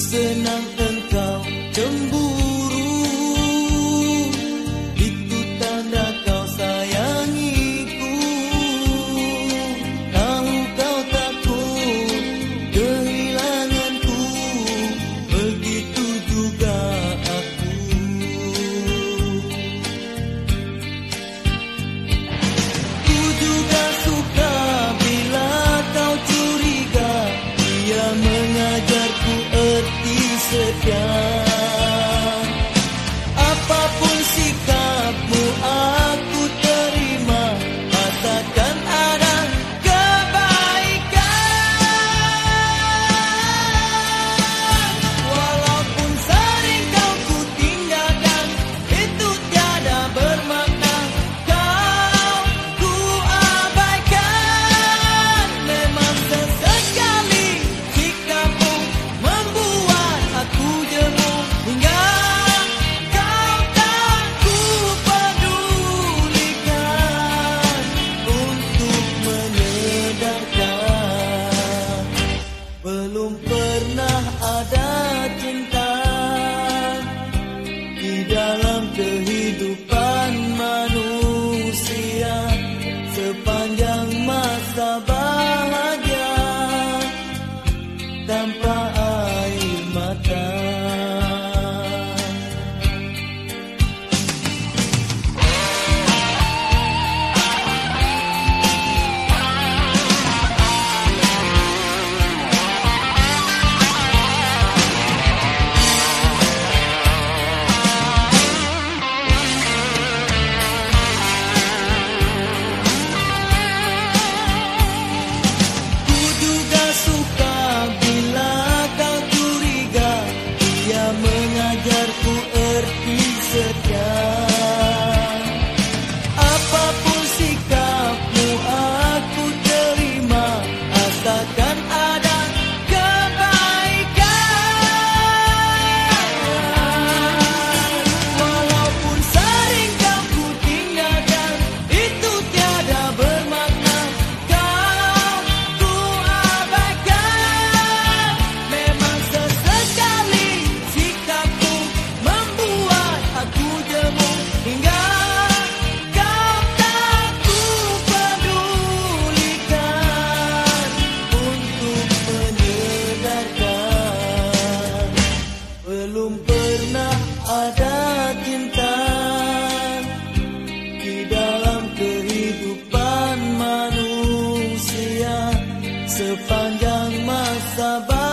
Christian. I'm sypiam. sepanjang masa baru. sepanjang masa baru.